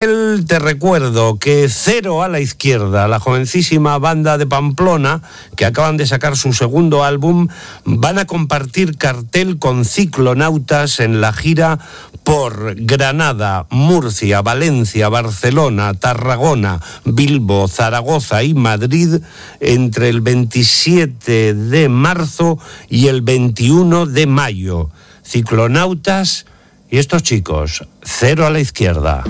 Te recuerdo que Cero a la Izquierda, la jovencísima banda de Pamplona, que acaban de sacar su segundo álbum, van a compartir cartel con ciclonautas en la gira por Granada, Murcia, Valencia, Barcelona, Tarragona, Bilbo, Zaragoza y Madrid entre el 27 de marzo y el 21 de mayo. Ciclonautas y estos chicos, Cero a la Izquierda.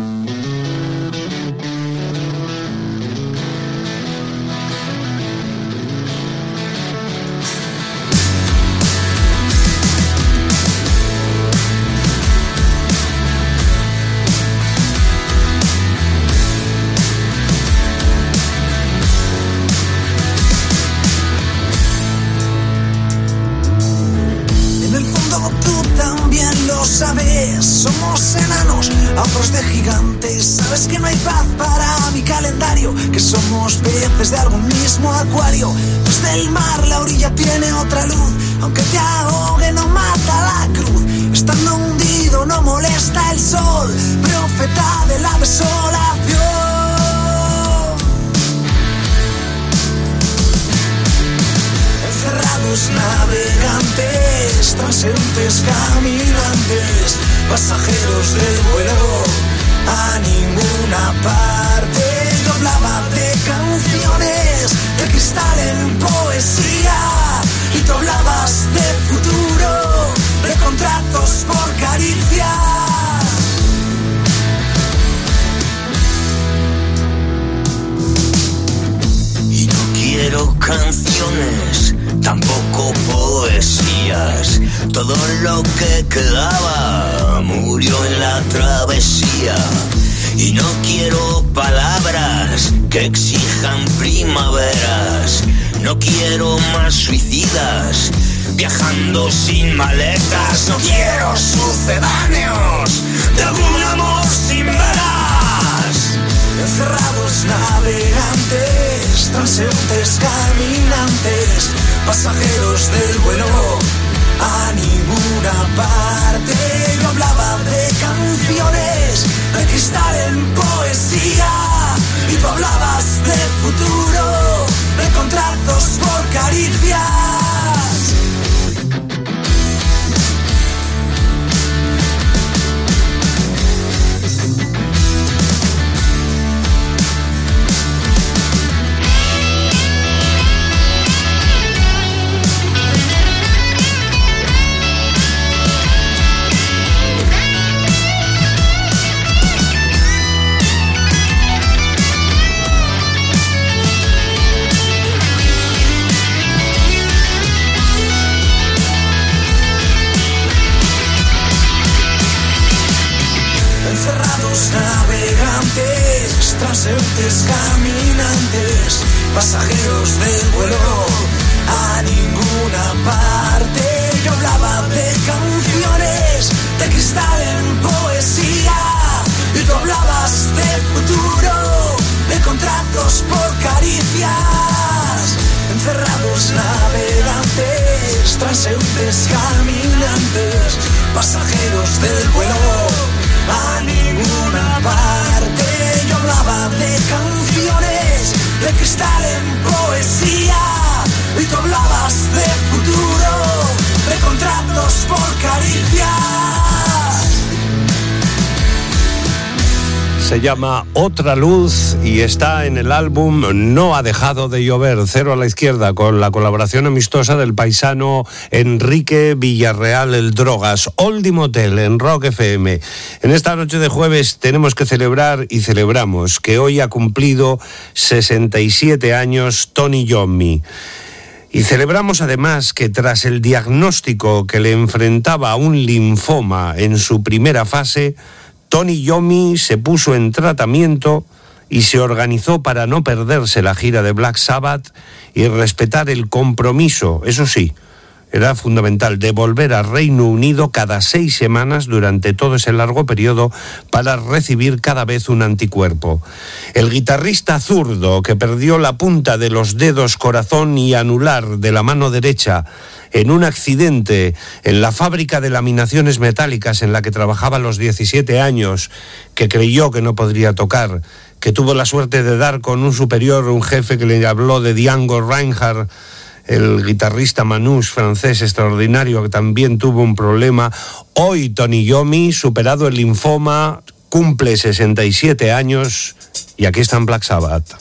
de gigantes, Sabes que no hay paz para mi calendario, que somos peces de algún mismo acuario. Pues Desde el mar la orilla tiene otra luz, aunque te ahogue no mata la cruz. Estando hundido no molesta el sol, profeta de la desolación. Encerrados navegantes, transeúntes, caminantes pasajeros del vuelo a ninguna parte. Yo hablaba de canciones, de cristal en poesía, y tú hablabas de futuro, de contratos por caricia. Y no quiero canciones, tampoco poesías. Todo lo que quedaba murió en la travesía. Y no quiero palabras que exijan primaveras. No quiero más suicidas viajando sin maletas. No quiero sucedáneos de algún amor sin velas. Encerrados navegantes, transeúntes caminantes, pasajeros del vuelo a ninguna parte canciones de cristal en poesía y tú hablabas de futuro, de contratos por caricias. caminantes, pasajeros del vuelo, a ninguna parte. Yo hablaba de canciones, de cristal en poesía, y tú hablabas de futuro, de contratos por caricias, encerrados navegantes, transeúntes caminantes, pasajeros del vuelo, a ninguna parte. se llama Otra Luz y está en el álbum No ha dejado de llover, cero a la izquierda, con la colaboración amistosa del paisano Enrique Villarreal el Drogas, Oldie Motel en Rock FM. En esta noche de jueves tenemos que celebrar y celebramos que hoy ha cumplido 67 años Tony Yomi. Y celebramos además que tras el diagnóstico que le enfrentaba un linfoma en su primera fase, Tony Yomi se puso en tratamiento y se organizó para no perderse la gira de Black Sabbath y respetar el compromiso, eso sí, era fundamental devolver a Reino Unido cada seis semanas durante todo ese largo periodo para recibir cada vez un anticuerpo. El guitarrista zurdo que perdió la punta de los dedos corazón y anular de la mano derecha en un accidente en la fábrica de laminaciones metálicas en la que trabajaba a los 17 años, que creyó que no podría tocar, que tuvo la suerte de dar con un superior, un jefe que le habló de Django Reinhardt, el guitarrista Manouche francés extraordinario que también tuvo un problema. Hoy Tony Yomi, superado el linfoma, cumple 67 años y aquí está en Black Sabbath.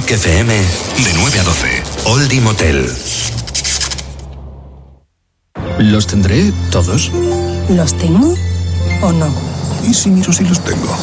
FM de 9 a 12. Oldie Motel. ¿Los tendré todos? ¿Los tengo o no? ¿Y si miro si los tengo?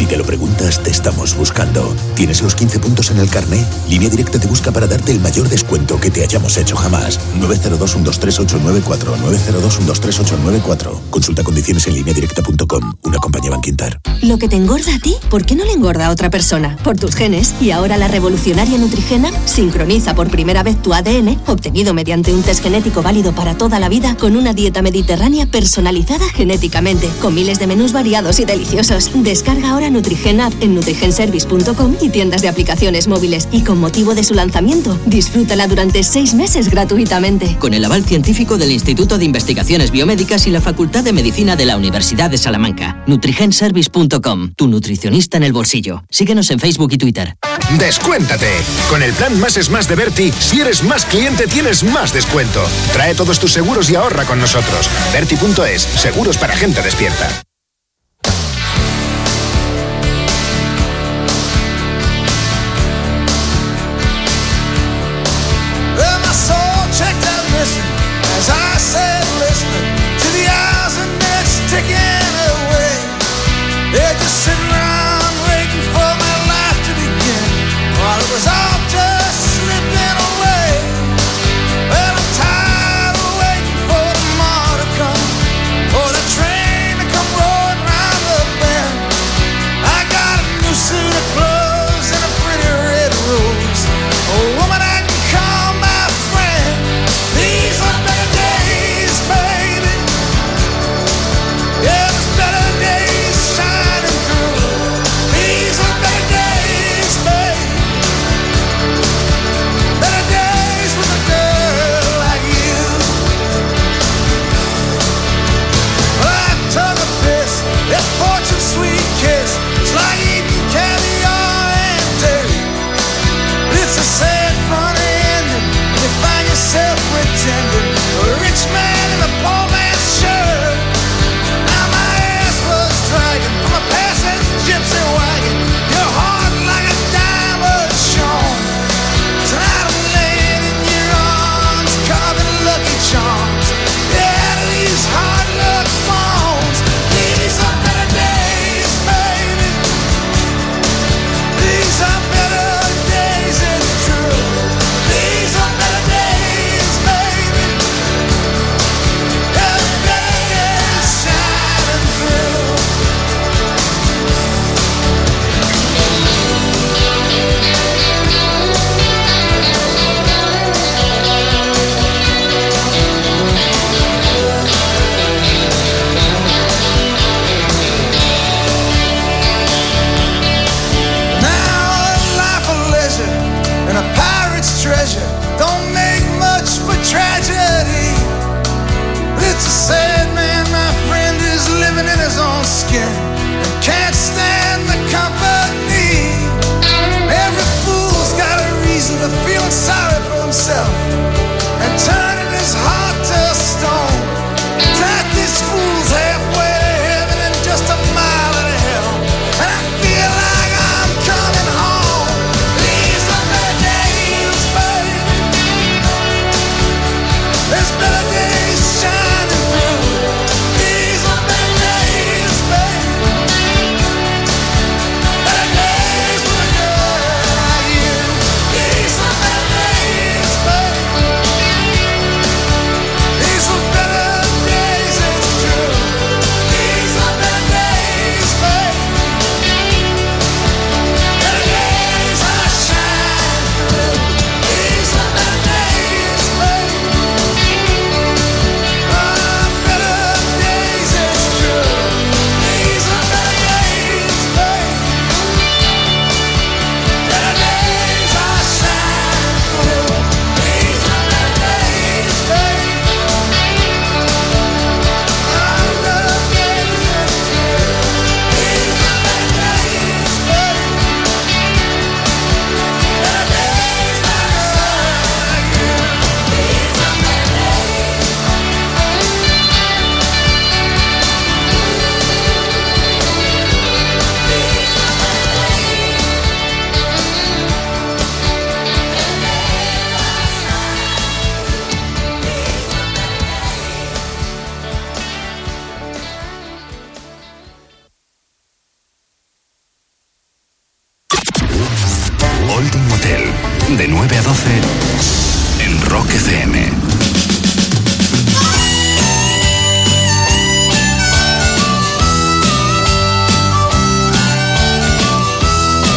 Si te lo preguntas, te estamos buscando. ¿Tienes los 15 puntos en el carné? Línea Directa te busca para darte el mayor descuento que te hayamos hecho jamás. 902-123-894. 902-123-894. Consulta condiciones en lineadirecta.com. Una compañía Banquintar. Lo que te engorda a ti, ¿por qué no le engorda a otra persona? Por tus genes. Y ahora la revolucionaria Nutrigena sincroniza por primera vez tu ADN, obtenido mediante un test genético válido para toda la vida, con una dieta mediterránea personalizada genéticamente, con miles de menús variados y deliciosos. Descarga ahora Nutrigen App en nutrigenservice.com y tiendas de aplicaciones móviles. Y con motivo de su lanzamiento, disfrútala durante seis meses gratuitamente. Con el aval científico del Instituto de Investigaciones Biomédicas y la Facultad de Medicina de la Universidad de Salamanca. nutrigenservice.com, tu nutricionista en el bolsillo. Síguenos en Facebook y Twitter. Descuéntate. Con el plan Más es Más de Berti, si eres más cliente tienes más descuento. Trae todos tus seguros y ahorra con nosotros. Berti.es, seguros para gente despierta.